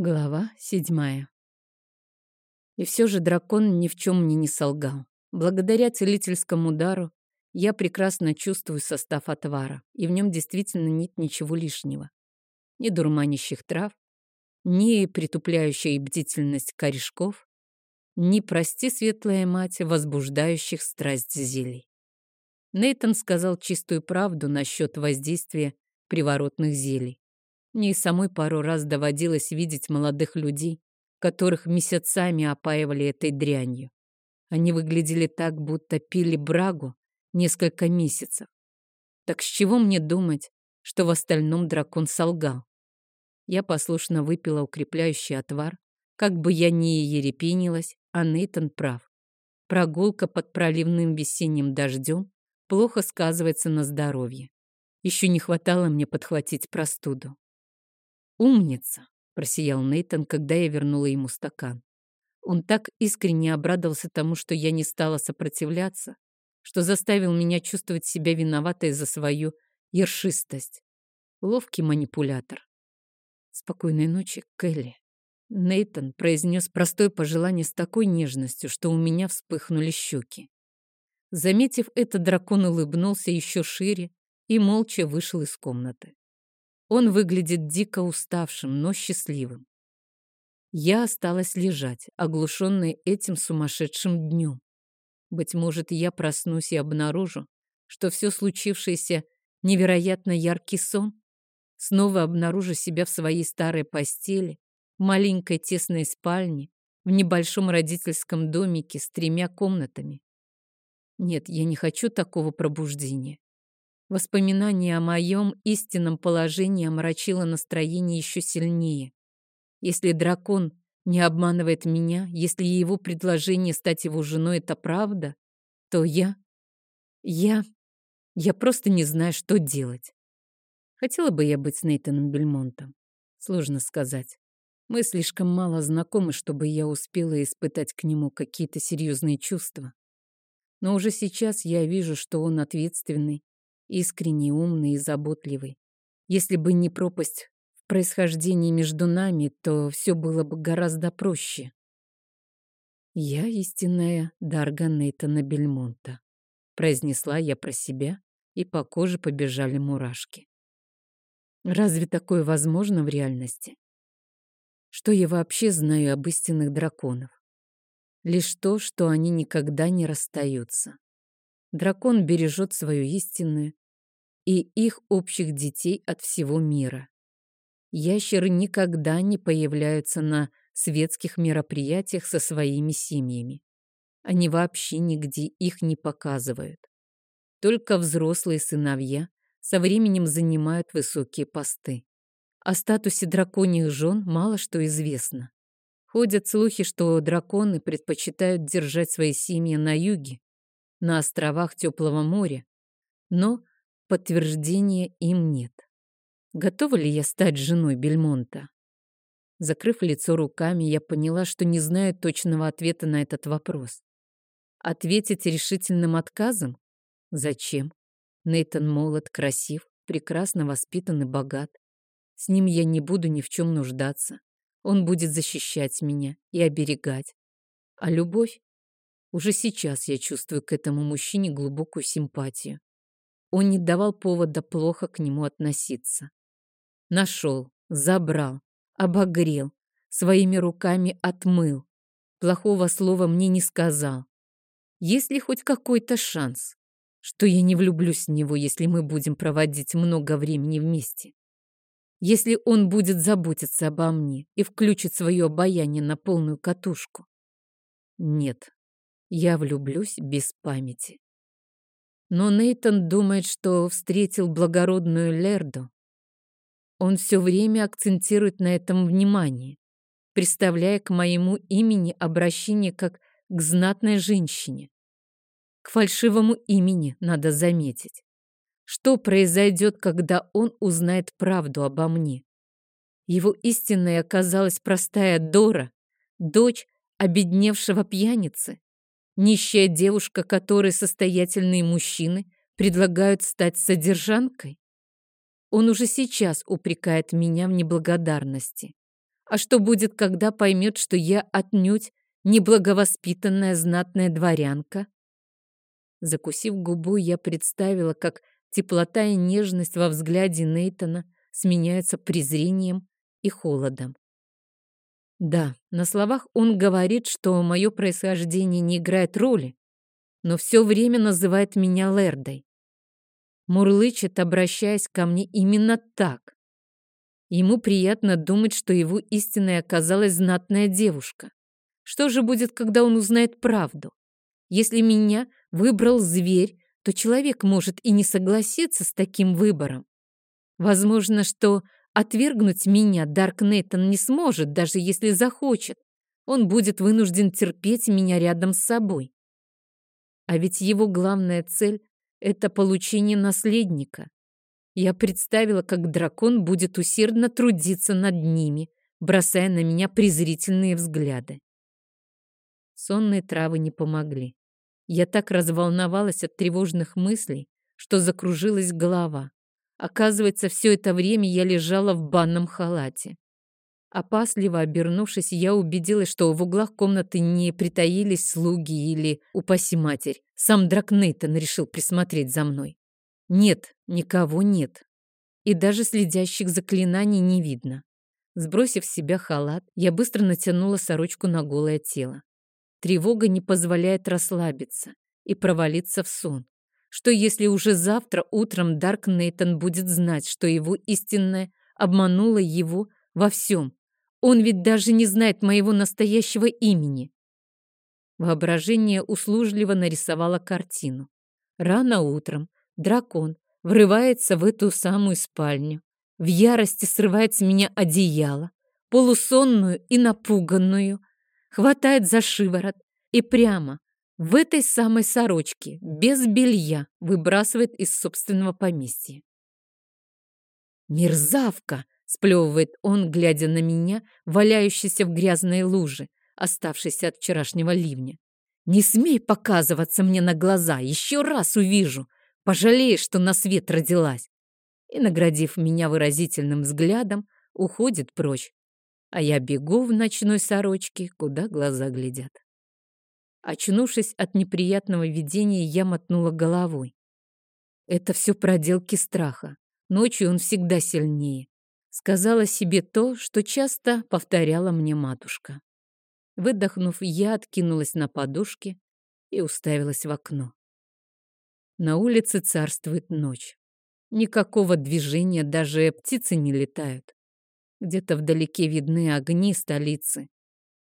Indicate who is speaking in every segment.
Speaker 1: Глава седьмая. И все же дракон ни в чем мне не солгал. Благодаря целительскому дару я прекрасно чувствую состав отвара, и в нем действительно нет ничего лишнего. Ни дурманящих трав, ни притупляющей бдительность корешков, ни, прости, светлая мать, возбуждающих страсть зелий. Нейтон сказал чистую правду насчет воздействия приворотных зелий. Мне и самой пару раз доводилось видеть молодых людей, которых месяцами опаивали этой дрянью. Они выглядели так, будто пили брагу несколько месяцев. Так с чего мне думать, что в остальном дракон солгал? Я послушно выпила укрепляющий отвар. Как бы я ни ерепенилась, а Нейтан прав. Прогулка под проливным весенним дождем плохо сказывается на здоровье. Еще не хватало мне подхватить простуду. «Умница!» — просиял Нейтон, когда я вернула ему стакан. Он так искренне обрадовался тому, что я не стала сопротивляться, что заставил меня чувствовать себя виноватой за свою ершистость. Ловкий манипулятор. «Спокойной ночи, Келли». Нейтон произнес простое пожелание с такой нежностью, что у меня вспыхнули щеки. Заметив это, дракон улыбнулся еще шире и молча вышел из комнаты. Он выглядит дико уставшим, но счастливым. Я осталась лежать, оглушенная этим сумасшедшим днем. Быть может, я проснусь и обнаружу, что все случившееся невероятно яркий сон. Снова обнаружу себя в своей старой постели, маленькой тесной спальне, в небольшом родительском домике с тремя комнатами. Нет, я не хочу такого пробуждения. Воспоминание о моем истинном положении омрачило настроение еще сильнее. Если дракон не обманывает меня, если его предложение стать его женой — это правда, то я... Я... Я просто не знаю, что делать. Хотела бы я быть с Нейтаном Бельмонтом. Сложно сказать. Мы слишком мало знакомы, чтобы я успела испытать к нему какие-то серьезные чувства. Но уже сейчас я вижу, что он ответственный, искренний, умный и заботливый. Если бы не пропасть в происхождении между нами, то все было бы гораздо проще. «Я истинная Дарга Нейтана Бельмонта», — произнесла я про себя, и по коже побежали мурашки. Разве такое возможно в реальности? Что я вообще знаю об истинных драконах? Лишь то, что они никогда не расстаются. Дракон бережет свою истинную и их общих детей от всего мира. Ящеры никогда не появляются на светских мероприятиях со своими семьями. Они вообще нигде их не показывают. Только взрослые сыновья со временем занимают высокие посты. О статусе драконьих жен мало что известно. Ходят слухи, что драконы предпочитают держать свои семьи на юге, на островах теплого моря, но подтверждения им нет. Готова ли я стать женой Бельмонта? Закрыв лицо руками, я поняла, что не знаю точного ответа на этот вопрос. Ответить решительным отказом? Зачем? Нейтан молод, красив, прекрасно воспитан и богат. С ним я не буду ни в чем нуждаться. Он будет защищать меня и оберегать. А любовь? Уже сейчас я чувствую к этому мужчине глубокую симпатию. Он не давал повода плохо к нему относиться. Нашел, забрал, обогрел, своими руками отмыл. Плохого слова мне не сказал. Есть ли хоть какой-то шанс, что я не влюблюсь в него, если мы будем проводить много времени вместе? Если он будет заботиться обо мне и включит свое обаяние на полную катушку? Нет, я влюблюсь без памяти. Но Нейтон думает, что встретил благородную Лерду. Он все время акцентирует на этом внимание, представляя к моему имени обращение как к знатной женщине. К фальшивому имени надо заметить. Что произойдет, когда он узнает правду обо мне? Его истинной оказалась простая Дора, дочь обедневшего пьяницы. Нищая девушка, которой состоятельные мужчины предлагают стать содержанкой? Он уже сейчас упрекает меня в неблагодарности. А что будет, когда поймет, что я отнюдь неблаговоспитанная знатная дворянка? Закусив губу, я представила, как теплота и нежность во взгляде Нейтона сменяются презрением и холодом. Да, на словах он говорит, что мое происхождение не играет роли, но все время называет меня Лердой. Мурлычет, обращаясь ко мне именно так. Ему приятно думать, что его истинной оказалась знатная девушка. Что же будет, когда он узнает правду? Если меня выбрал зверь, то человек может и не согласиться с таким выбором. Возможно, что отвергнуть меня Дарк Нейтон не сможет, даже если захочет. Он будет вынужден терпеть меня рядом с собой. А ведь его главная цель — это получение наследника. Я представила, как дракон будет усердно трудиться над ними, бросая на меня презрительные взгляды. Сонные травы не помогли. Я так разволновалась от тревожных мыслей, что закружилась голова. Оказывается, все это время я лежала в банном халате. Опасливо обернувшись, я убедилась, что в углах комнаты не притаились слуги или, упаси матерь, сам Дракнейтон решил присмотреть за мной. Нет, никого нет. И даже следящих заклинаний не видно. Сбросив с себя халат, я быстро натянула сорочку на голое тело. Тревога не позволяет расслабиться и провалиться в сон. Что если уже завтра утром Дарк Нейтон будет знать, что его истинная обманула его во всем? Он ведь даже не знает моего настоящего имени. Воображение услужливо нарисовало картину. Рано утром дракон врывается в эту самую спальню, в ярости срывает с меня одеяло, полусонную и напуганную, хватает за шиворот и прямо в этой самой сорочке, без белья, выбрасывает из собственного поместья. «Мерзавка!» — сплевывает он, глядя на меня, валяющийся в грязной луже, оставшейся от вчерашнего ливня. «Не смей показываться мне на глаза, еще раз увижу, пожалеешь, что на свет родилась!» И, наградив меня выразительным взглядом, уходит прочь, а я бегу в ночной сорочке, куда глаза глядят. Очнувшись от неприятного видения, я мотнула головой. Это все проделки страха. Ночью он всегда сильнее. Сказала себе то, что часто повторяла мне матушка. Выдохнув, я откинулась на подушке и уставилась в окно. На улице царствует ночь. Никакого движения, даже птицы не летают. Где-то вдалеке видны огни столицы,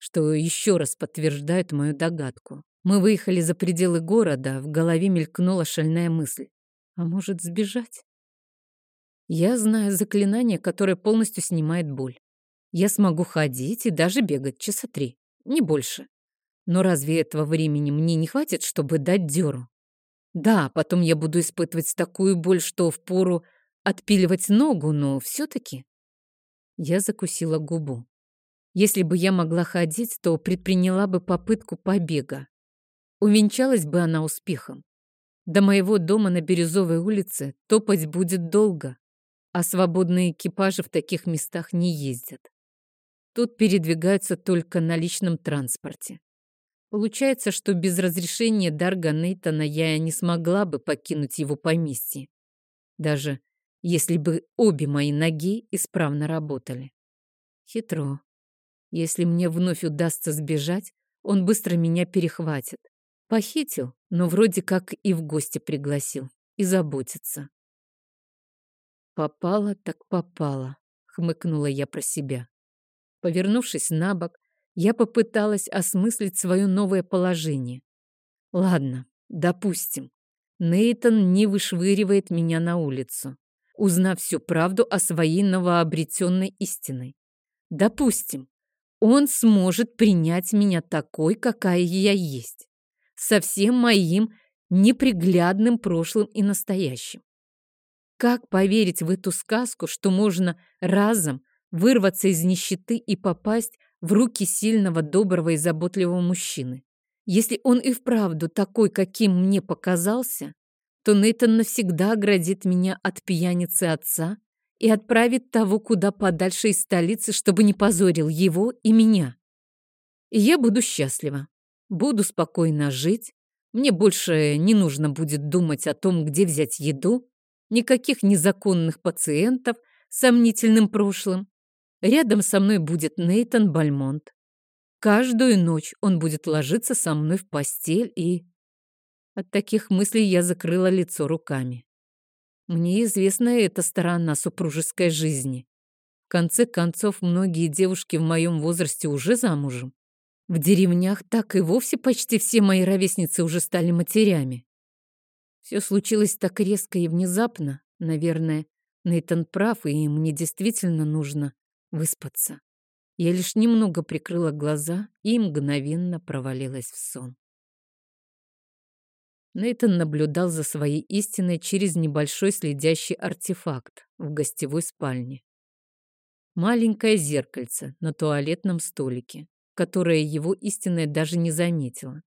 Speaker 1: что еще раз подтверждает мою догадку. Мы выехали за пределы города, в голове мелькнула шальная мысль. А может, сбежать? Я знаю заклинание, которое полностью снимает боль. Я смогу ходить и даже бегать часа три, не больше. Но разве этого времени мне не хватит, чтобы дать дёру? Да, потом я буду испытывать такую боль, что впору отпиливать ногу, но все-таки я закусила губу. Если бы я могла ходить, то предприняла бы попытку побега. Увенчалась бы она успехом. До моего дома на Бирюзовой улице топать будет долго, а свободные экипажи в таких местах не ездят. Тут передвигаются только на личном транспорте. Получается, что без разрешения Дарга Нейтона я не смогла бы покинуть его поместье. Даже если бы обе мои ноги исправно работали. Хитро. Если мне вновь удастся сбежать, он быстро меня перехватит. Похитил, но вроде как и в гости пригласил. И заботится. Попало так попало, хмыкнула я про себя. Повернувшись на бок, я попыталась осмыслить свое новое положение. Ладно, допустим. Нейтон не вышвыривает меня на улицу узнав всю правду о своей новообретенной истиной. Допустим, он сможет принять меня такой, какая я есть, со всем моим неприглядным прошлым и настоящим. Как поверить в эту сказку, что можно разом вырваться из нищеты и попасть в руки сильного, доброго и заботливого мужчины? Если он и вправду такой, каким мне показался, то Нейтан навсегда оградит меня от пьяницы отца и отправит того куда подальше из столицы, чтобы не позорил его и меня. И я буду счастлива. Буду спокойно жить. Мне больше не нужно будет думать о том, где взять еду. Никаких незаконных пациентов с сомнительным прошлым. Рядом со мной будет Нейтан Бальмонт. Каждую ночь он будет ложиться со мной в постель и... От таких мыслей я закрыла лицо руками. Мне известна эта сторона супружеской жизни. В конце концов, многие девушки в моем возрасте уже замужем. В деревнях так и вовсе почти все мои ровесницы уже стали матерями. Все случилось так резко и внезапно. Наверное, Нейтан прав, и мне действительно нужно выспаться. Я лишь немного прикрыла глаза и мгновенно провалилась в сон. Нейтан наблюдал за своей истиной через небольшой следящий артефакт в гостевой спальне. Маленькое зеркальце на туалетном столике, которое его истинная даже не заметила.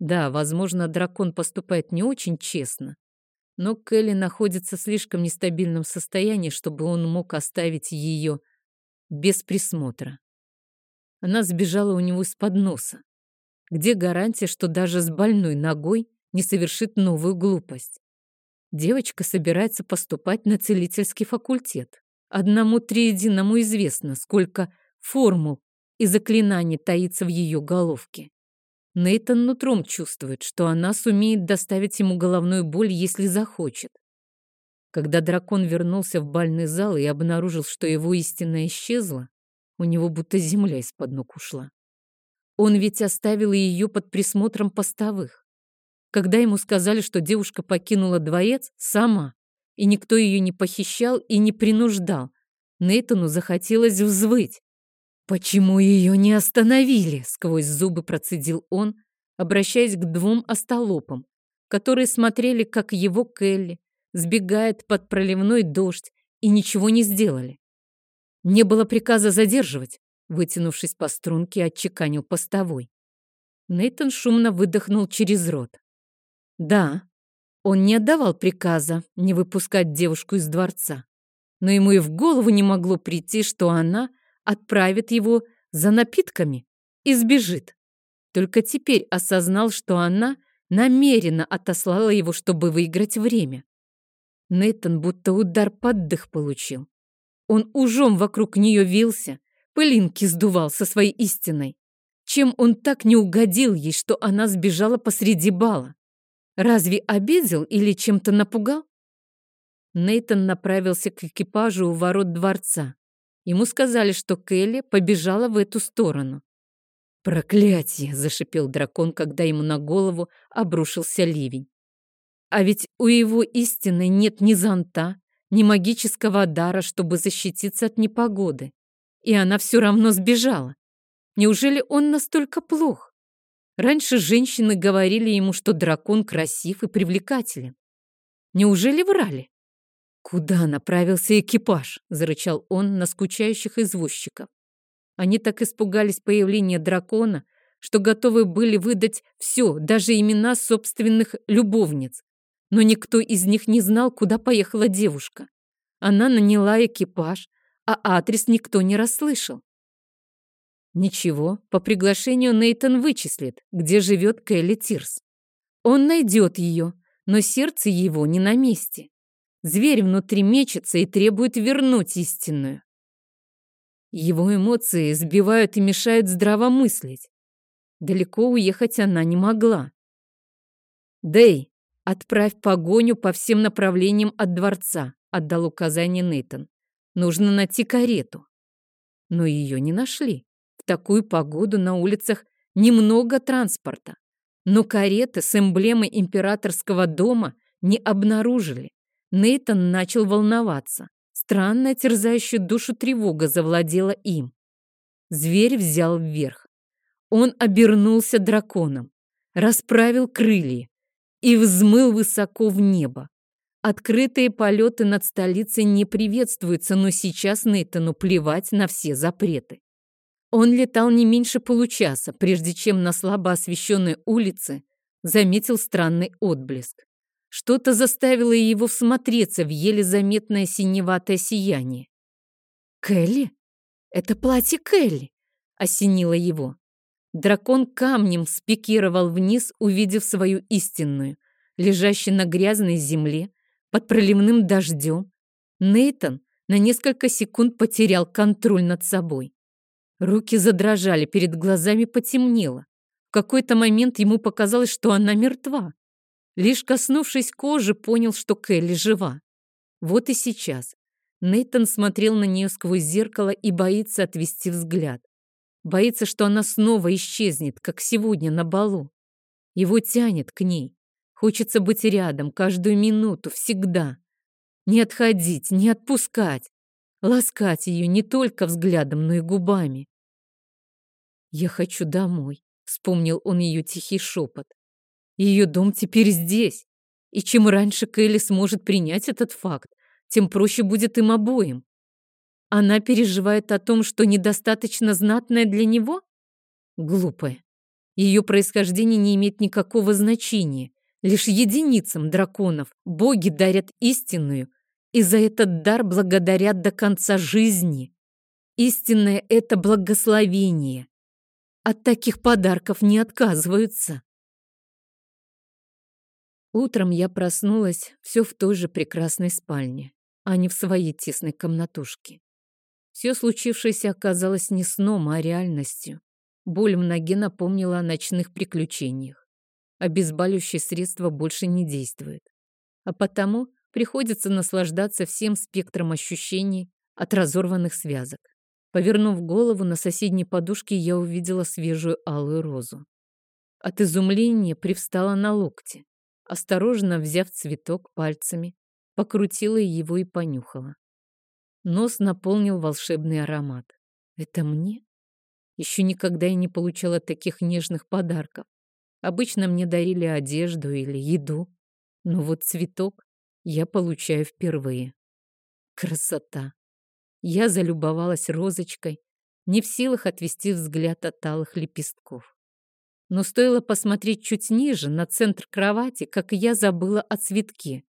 Speaker 1: Да, возможно, дракон поступает не очень честно, но Келли находится в слишком нестабильном состоянии, чтобы он мог оставить ее без присмотра. Она сбежала у него из-под носа. Где гарантия, что даже с больной ногой не совершит новую глупость. Девочка собирается поступать на целительский факультет. Одному триединому известно, сколько формул и заклинаний таится в ее головке. Нейтан нутром чувствует, что она сумеет доставить ему головную боль, если захочет. Когда дракон вернулся в бальный зал и обнаружил, что его истина исчезла, у него будто земля из-под ног ушла. Он ведь оставил ее под присмотром постовых. Когда ему сказали, что девушка покинула дворец сама, и никто ее не похищал и не принуждал, Нейтану захотелось взвыть. «Почему ее не остановили?» — сквозь зубы процедил он, обращаясь к двум остолопам, которые смотрели, как его Келли сбегает под проливной дождь и ничего не сделали. Не было приказа задерживать, вытянувшись по струнке, отчеканил постовой. Нейтан шумно выдохнул через рот. Да, он не отдавал приказа не выпускать девушку из дворца, но ему и в голову не могло прийти, что она отправит его за напитками и сбежит. Только теперь осознал, что она намеренно отослала его, чтобы выиграть время. Нейтан будто удар под дых получил. Он ужом вокруг нее вился, пылинки сдувал со своей истиной. Чем он так не угодил ей, что она сбежала посреди бала? Разве обидел или чем-то напугал? Нейтон направился к экипажу у ворот дворца. Ему сказали, что Келли побежала в эту сторону. «Проклятие!» — зашипел дракон, когда ему на голову обрушился ливень. А ведь у его истины нет ни зонта, ни магического дара, чтобы защититься от непогоды. И она все равно сбежала. Неужели он настолько плох? Раньше женщины говорили ему, что дракон красив и привлекателен. Неужели врали? «Куда направился экипаж?» – зарычал он на скучающих извозчиков. Они так испугались появления дракона, что готовы были выдать все, даже имена собственных любовниц. Но никто из них не знал, куда поехала девушка. Она наняла экипаж, а адрес никто не расслышал. Ничего, по приглашению Нейтон вычислит, где живет Келли Тирс. Он найдет ее, но сердце его не на месте. Зверь внутри мечется и требует вернуть истинную. Его эмоции сбивают и мешают здраво мыслить. Далеко уехать она не могла. «Дэй, отправь погоню по всем направлениям от дворца», — отдал указание Нейтон. «Нужно найти карету». Но ее не нашли. Такую погоду на улицах немного транспорта, но кареты с эмблемой императорского дома не обнаружили. Нейтан начал волноваться. Странная терзающая душу тревога завладела им. Зверь взял вверх. Он обернулся драконом, расправил крылья и взмыл высоко в небо. Открытые полеты над столицей не приветствуются, но сейчас Нейтану плевать на все запреты. Он летал не меньше получаса, прежде чем на слабо освещенной улице заметил странный отблеск. Что-то заставило его всмотреться в еле заметное синеватое сияние. «Келли? Это платье Келли!» — осенило его. Дракон камнем спикировал вниз, увидев свою истинную, лежащую на грязной земле, под проливным дождем. Нейтон на несколько секунд потерял контроль над собой. Руки задрожали, перед глазами потемнело. В какой-то момент ему показалось, что она мертва. Лишь коснувшись кожи, понял, что Келли жива. Вот и сейчас. Нейтон смотрел на нее сквозь зеркало и боится отвести взгляд. Боится, что она снова исчезнет, как сегодня на балу. Его тянет к ней. Хочется быть рядом каждую минуту, всегда. Не отходить, не отпускать. Ласкать ее не только взглядом, но и губами. «Я хочу домой», — вспомнил он ее тихий шепот. «Ее дом теперь здесь. И чем раньше Келли сможет принять этот факт, тем проще будет им обоим. Она переживает о том, что недостаточно знатная для него? Глупая. Ее происхождение не имеет никакого значения. Лишь единицам драконов боги дарят истинную, и за этот дар благодарят до конца жизни. Истинное — это благословение. От таких подарков не отказываются. Утром я проснулась все в той же прекрасной спальне, а не в своей тесной комнатушке. Все случившееся оказалось не сном, а реальностью. Боль в ноге напомнила о ночных приключениях. Обезболивающее средство больше не действует. А потому приходится наслаждаться всем спектром ощущений от разорванных связок. Повернув голову, на соседней подушке я увидела свежую алую розу. От изумления привстала на локте. Осторожно взяв цветок пальцами, покрутила его и понюхала. Нос наполнил волшебный аромат. Это мне? Еще никогда я не получала таких нежных подарков. Обычно мне дарили одежду или еду. Но вот цветок я получаю впервые. Красота! Я залюбовалась розочкой, не в силах отвести взгляд от алых лепестков. Но стоило посмотреть чуть ниже, на центр кровати, как я забыла о цветке.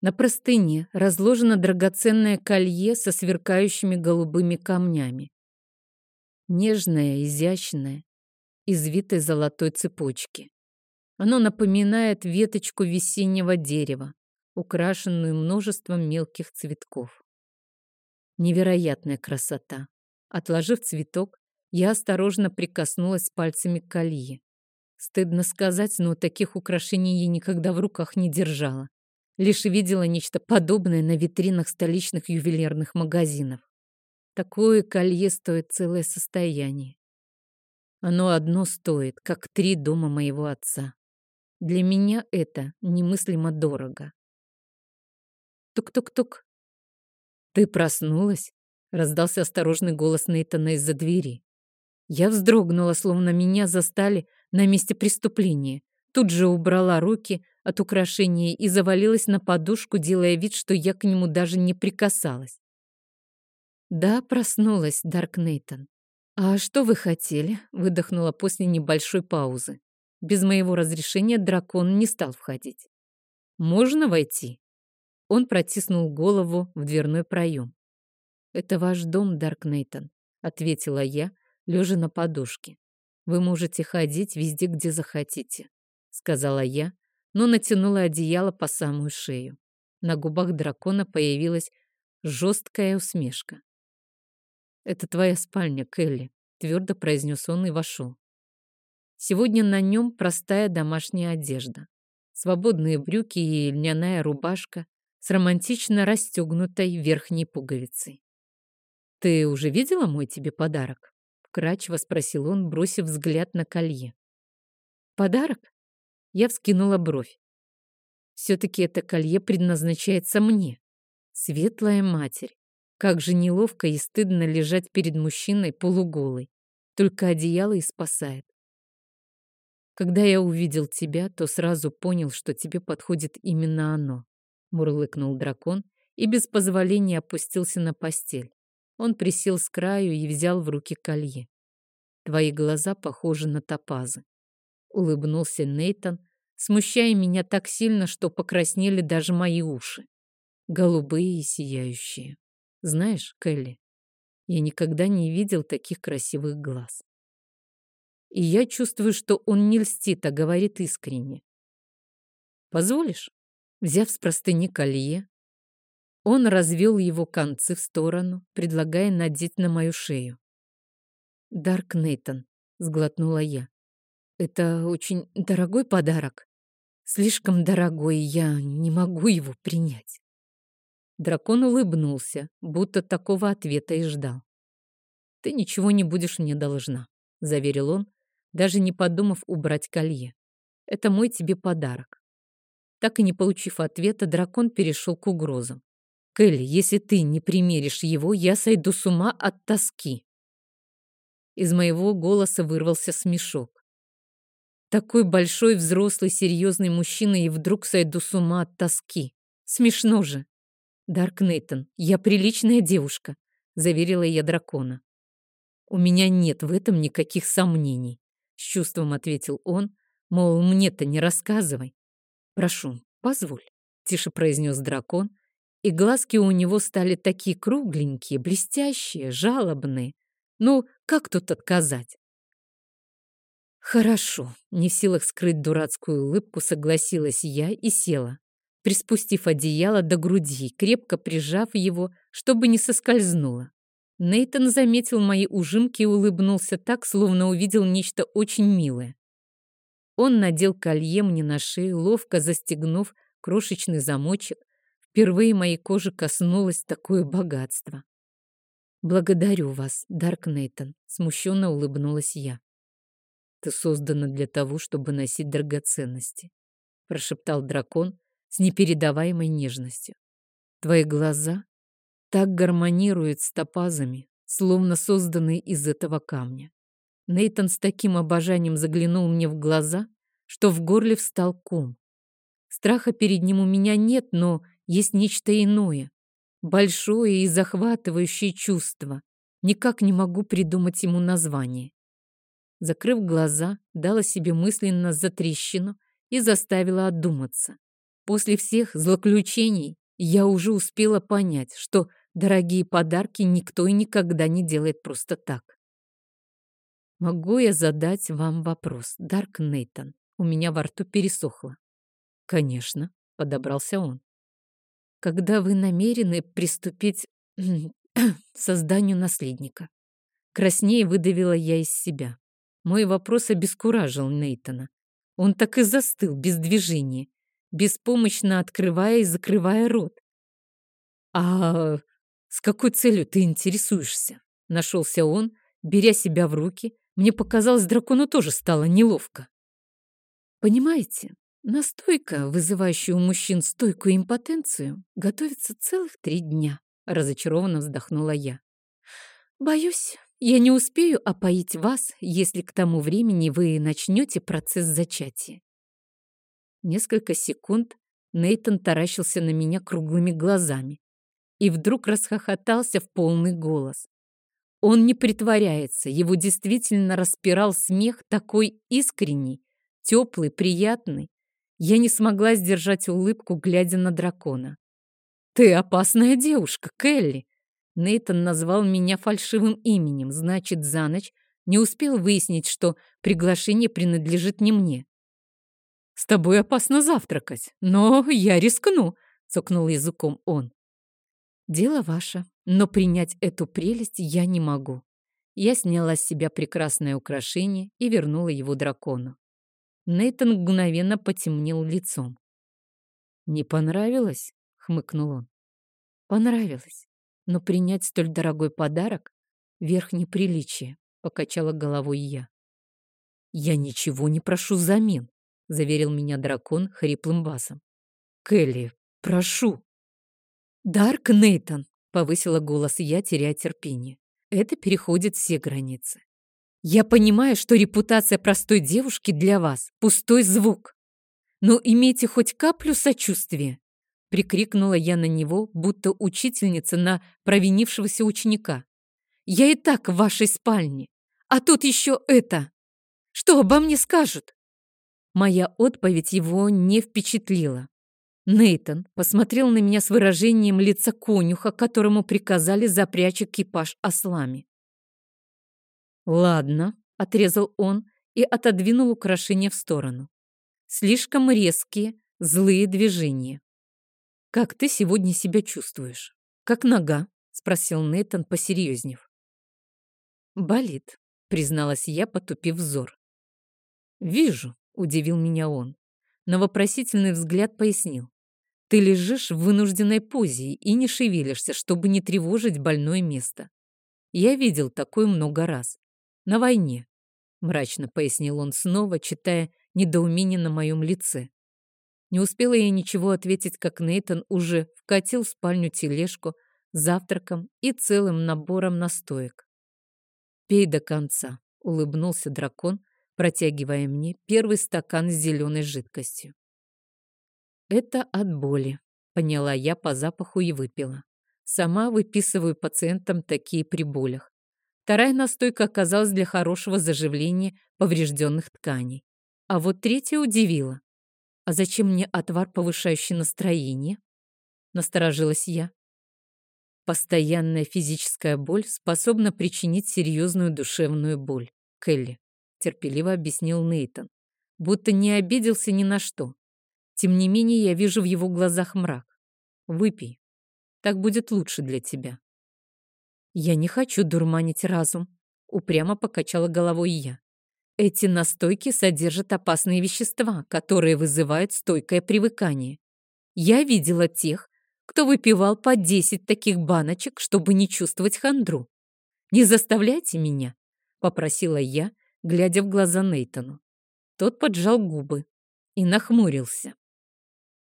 Speaker 1: На простыне разложено драгоценное колье со сверкающими голубыми камнями. Нежное, изящное, извитой золотой цепочки. Оно напоминает веточку весеннего дерева, украшенную множеством мелких цветков. Невероятная красота. Отложив цветок, я осторожно прикоснулась пальцами к колье. Стыдно сказать, но таких украшений я никогда в руках не держала. Лишь видела нечто подобное на витринах столичных ювелирных магазинов. Такое колье стоит целое состояние. Оно одно стоит, как три дома моего отца. Для меня это немыслимо дорого. Тук-тук-тук. «Ты проснулась?» — раздался осторожный голос Нейтана из-за двери. Я вздрогнула, словно меня застали на месте преступления. Тут же убрала руки, от украшения и завалилась на подушку, делая вид, что я к нему даже не прикасалась. Да, проснулась, Дарк Нейтон. «А что вы хотели?» — выдохнула после небольшой паузы. Без моего разрешения дракон не стал входить. «Можно войти?» Он протиснул голову в дверной проем. «Это ваш дом, Дарк Нейтон», — ответила я, лежа на подушке. «Вы можете ходить везде, где захотите», — сказала я, но натянула одеяло по самую шею. На губах дракона появилась жесткая усмешка. «Это твоя спальня, Келли», — твердо произнес он и вошел. Сегодня на нем простая домашняя одежда. Свободные брюки и льняная рубашка с романтично расстегнутой верхней пуговицей. «Ты уже видела мой тебе подарок?» — вкрадчиво спросил он, бросив взгляд на колье. «Подарок?» Я вскинула бровь. Все-таки это колье предназначается мне. Светлая матерь. Как же неловко и стыдно лежать перед мужчиной полуголой. Только одеяло и спасает. Когда я увидел тебя, то сразу понял, что тебе подходит именно оно. Мурлыкнул дракон и без позволения опустился на постель. Он присел с краю и взял в руки колье. Твои глаза похожи на топазы улыбнулся Нейтон, смущая меня так сильно, что покраснели даже мои уши. Голубые и сияющие. Знаешь, Келли, я никогда не видел таких красивых глаз. И я чувствую, что он не льстит, а говорит искренне. Позволишь? Взяв с простыни колье, он развел его концы в сторону, предлагая надеть на мою шею. «Дарк Нейтон», — сглотнула я. «Это очень дорогой подарок. Слишком дорогой, я не могу его принять». Дракон улыбнулся, будто такого ответа и ждал. «Ты ничего не будешь мне должна», — заверил он, даже не подумав убрать колье. «Это мой тебе подарок». Так и не получив ответа, дракон перешел к угрозам. «Келли, если ты не примеришь его, я сойду с ума от тоски». Из моего голоса вырвался смешок. Такой большой, взрослый, серьезный мужчина и вдруг сойду с ума от тоски. Смешно же. Дарк Нейтон, я приличная девушка, заверила я дракона. У меня нет в этом никаких сомнений, с чувством ответил он, мол, мне-то не рассказывай. Прошу, позволь, тише произнес дракон, и глазки у него стали такие кругленькие, блестящие, жалобные. Ну, как тут отказать? Хорошо, не в силах скрыть дурацкую улыбку, согласилась я и села, приспустив одеяло до груди, крепко прижав его, чтобы не соскользнуло. Нейтон заметил мои ужимки и улыбнулся так, словно увидел нечто очень милое. Он надел колье мне на шею, ловко застегнув крошечный замочек. Впервые моей кожи коснулось такое богатство. «Благодарю вас, Дарк Нейтон», — смущенно улыбнулась я. «Ты создана для того, чтобы носить драгоценности», — прошептал дракон с непередаваемой нежностью. «Твои глаза так гармонируют с топазами, словно созданные из этого камня». Нейтон с таким обожанием заглянул мне в глаза, что в горле встал ком. Страха перед ним у меня нет, но есть нечто иное, большое и захватывающее чувство. Никак не могу придумать ему название. Закрыв глаза, дала себе мысленно затрещину и заставила отдуматься. После всех злоключений я уже успела понять, что дорогие подарки никто и никогда не делает просто так. Могу я задать вам вопрос, Дарк Нейтон? У меня во рту пересохло. Конечно, подобрался он когда вы намерены приступить к созданию наследника. Краснее выдавила я из себя. Мой вопрос обескуражил Нейтона. Он так и застыл, без движения, беспомощно открывая и закрывая рот. «А с какой целью ты интересуешься?» Нашелся он, беря себя в руки. Мне показалось, дракону тоже стало неловко. «Понимаете, Настойка, вызывающая у мужчин стойкую импотенцию, готовится целых три дня, разочарованно вздохнула я. Боюсь, я не успею опоить вас, если к тому времени вы начнете процесс зачатия. Несколько секунд Нейтон таращился на меня круглыми глазами и вдруг расхохотался в полный голос. Он не притворяется, его действительно распирал смех такой искренний, теплый, приятный, я не смогла сдержать улыбку, глядя на дракона. «Ты опасная девушка, Келли!» Нейтон назвал меня фальшивым именем, значит, за ночь не успел выяснить, что приглашение принадлежит не мне. «С тобой опасно завтракать, но я рискну», — цокнул языком он. «Дело ваше, но принять эту прелесть я не могу». Я сняла с себя прекрасное украшение и вернула его дракону. Нейтан мгновенно потемнел лицом. «Не понравилось?» — хмыкнул он. «Понравилось. Но принять столь дорогой подарок — верх неприличия», — покачала головой я. «Я ничего не прошу взамен», — заверил меня дракон хриплым басом. «Келли, прошу». «Дарк Нейтан», — повысила голос я, теряя терпение. «Это переходит все границы. Я понимаю, что репутация простой девушки для вас — пустой звук. Но имейте хоть каплю сочувствия. Прикрикнула я на него, будто учительница на провинившегося ученика. Я и так в вашей спальне. А тут еще это. Что обо мне скажут? Моя отповедь его не впечатлила. Нейтон посмотрел на меня с выражением лица конюха, которому приказали запрячь экипаж ослами. «Ладно», — отрезал он и отодвинул украшение в сторону. «Слишком резкие, злые движения. Как ты сегодня себя чувствуешь? Как нога?» — спросил Нейтон, посерьезнев. «Болит», — призналась я, потупив взор. «Вижу», — удивил меня он. На вопросительный взгляд пояснил. «Ты лежишь в вынужденной позе и не шевелишься, чтобы не тревожить больное место. Я видел такое много раз. На войне», — мрачно пояснил он снова, читая недоумение на моем лице. Не успела я ничего ответить, как Нейтон уже вкатил в спальню тележку с завтраком и целым набором настоек. «Пей до конца», — улыбнулся дракон, протягивая мне первый стакан с зеленой жидкостью. «Это от боли», — поняла я по запаху и выпила. Сама выписываю пациентам такие при болях. Вторая настойка оказалась для хорошего заживления поврежденных тканей. А вот третья удивила. «А зачем мне отвар, повышающий настроение?» Насторожилась я. Постоянная физическая боль способна причинить серьезную душевную боль. Келли, терпеливо объяснил Нейтон, будто не обиделся ни на что. Тем не менее, я вижу в его глазах мрак. Выпей. Так будет лучше для тебя. Я не хочу дурманить разум, упрямо покачала головой я. Эти настойки содержат опасные вещества, которые вызывают стойкое привыкание. Я видела тех, кто выпивал по 10 таких баночек, чтобы не чувствовать хандру. «Не заставляйте меня», — попросила я, глядя в глаза Нейтану. Тот поджал губы и нахмурился.